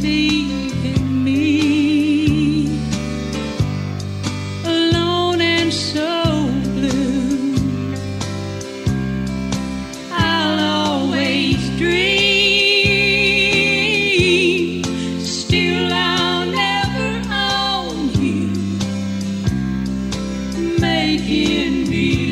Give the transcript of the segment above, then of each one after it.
leaving me alone and so blue. I'll always dream, still I'll never own you, making me.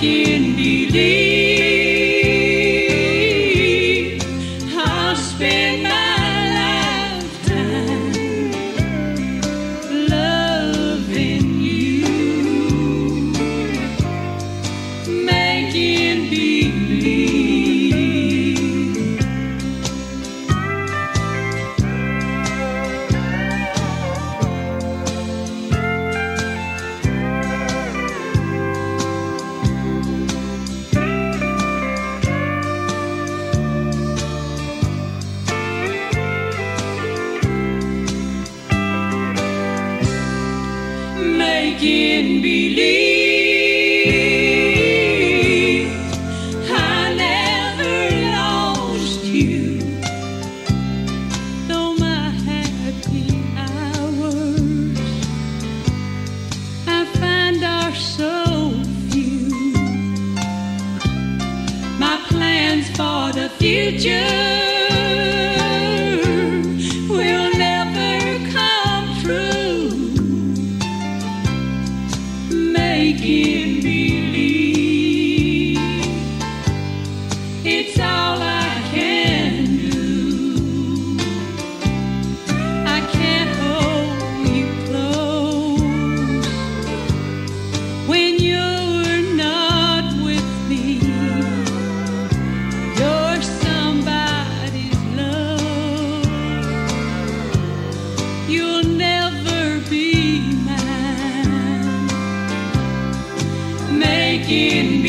Making believe making believe I never lost you. Though my happy hours I find are so few. My plans for the future begin.